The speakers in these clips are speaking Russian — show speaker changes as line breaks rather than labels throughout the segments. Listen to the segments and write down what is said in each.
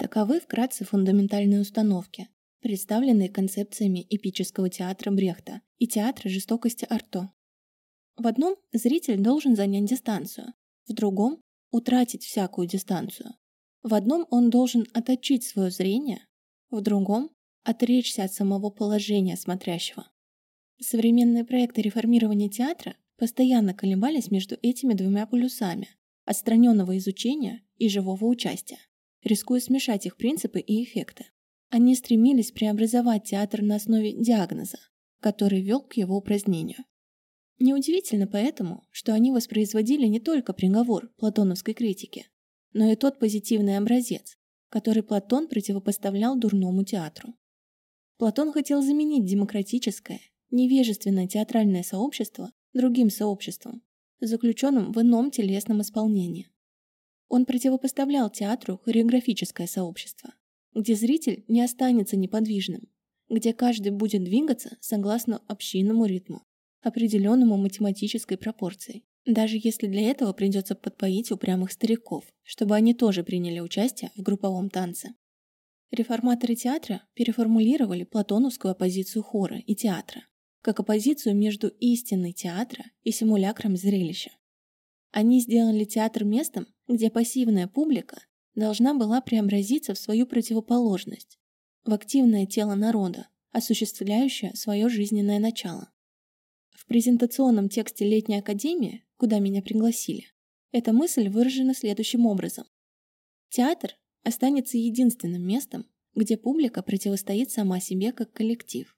Таковы вкратце фундаментальные установки, представленные концепциями эпического театра Брехта и театра жестокости Арто. В одном зритель должен занять дистанцию, в другом – утратить всякую дистанцию. В одном он должен отточить свое зрение, в другом – отречься от самого положения смотрящего. Современные проекты реформирования театра постоянно колебались между этими двумя полюсами – отстраненного изучения и живого участия рискуя смешать их принципы и эффекты. Они стремились преобразовать театр на основе диагноза, который вел к его упразднению. Неудивительно поэтому, что они воспроизводили не только приговор платоновской критики, но и тот позитивный образец, который Платон противопоставлял дурному театру. Платон хотел заменить демократическое, невежественное театральное сообщество другим сообществом, заключенным в ином телесном исполнении. Он противопоставлял театру хореографическое сообщество, где зритель не останется неподвижным, где каждый будет двигаться согласно общинному ритму, определенному математической пропорцией, даже если для этого придется подпоить упрямых стариков, чтобы они тоже приняли участие в групповом танце. Реформаторы театра переформулировали платоновскую оппозицию хора и театра как оппозицию между истинной театра и симулякром зрелища. Они сделали театр местом, где пассивная публика должна была преобразиться в свою противоположность, в активное тело народа, осуществляющее свое жизненное начало. В презентационном тексте Летней Академии, куда меня пригласили, эта мысль выражена следующим образом. Театр останется единственным местом, где публика противостоит сама себе как коллектив.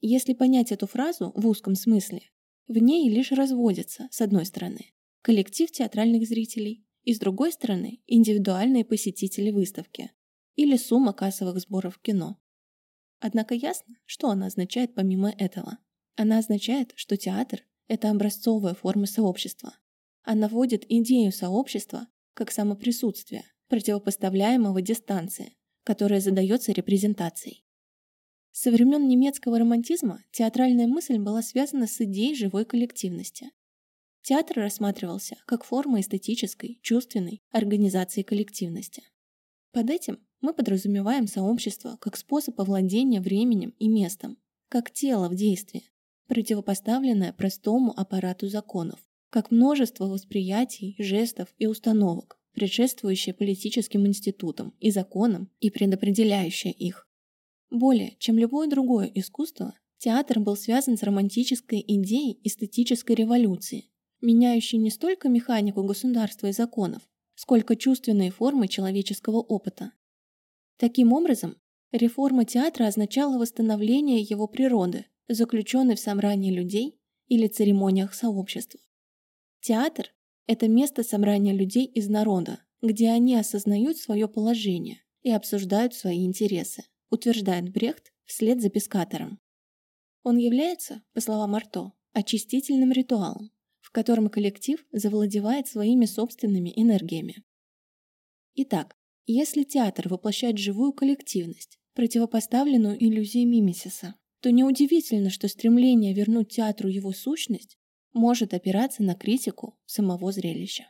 Если понять эту фразу в узком смысле, в ней лишь разводятся, с одной стороны, коллектив театральных зрителей, и с другой стороны индивидуальные посетители выставки или сумма кассовых сборов в кино. Однако ясно, что она означает помимо этого. Она означает, что театр – это образцовая форма сообщества. Она вводит идею сообщества как самоприсутствие, противопоставляемого дистанции, которая задается репрезентацией. Со времен немецкого романтизма театральная мысль была связана с идеей живой коллективности. Театр рассматривался как форма эстетической, чувственной организации коллективности. Под этим мы подразумеваем сообщество как способ овладения временем и местом, как тело в действии, противопоставленное простому аппарату законов, как множество восприятий, жестов и установок, предшествующие политическим институтам и законам и предопределяющие их. Более чем любое другое искусство, театр был связан с романтической идеей эстетической революции, меняющий не столько механику государства и законов, сколько чувственные формы человеческого опыта. Таким образом, реформа театра означала восстановление его природы, заключенной в собрании людей или церемониях сообщества. Театр – это место собрания людей из народа, где они осознают свое положение и обсуждают свои интересы, утверждает Брехт вслед за Пескатором. Он является, по словам Арто, очистительным ритуалом, котором коллектив завладевает своими собственными энергиями. Итак, если театр воплощает живую коллективность, противопоставленную иллюзии мимесиса, то неудивительно, что стремление вернуть театру его сущность может опираться на критику самого зрелища.